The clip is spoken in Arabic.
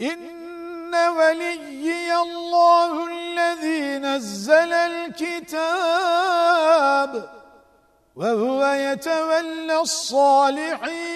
إن وليي الله الذي نزل الكتاب وهو يتولى الصالحين.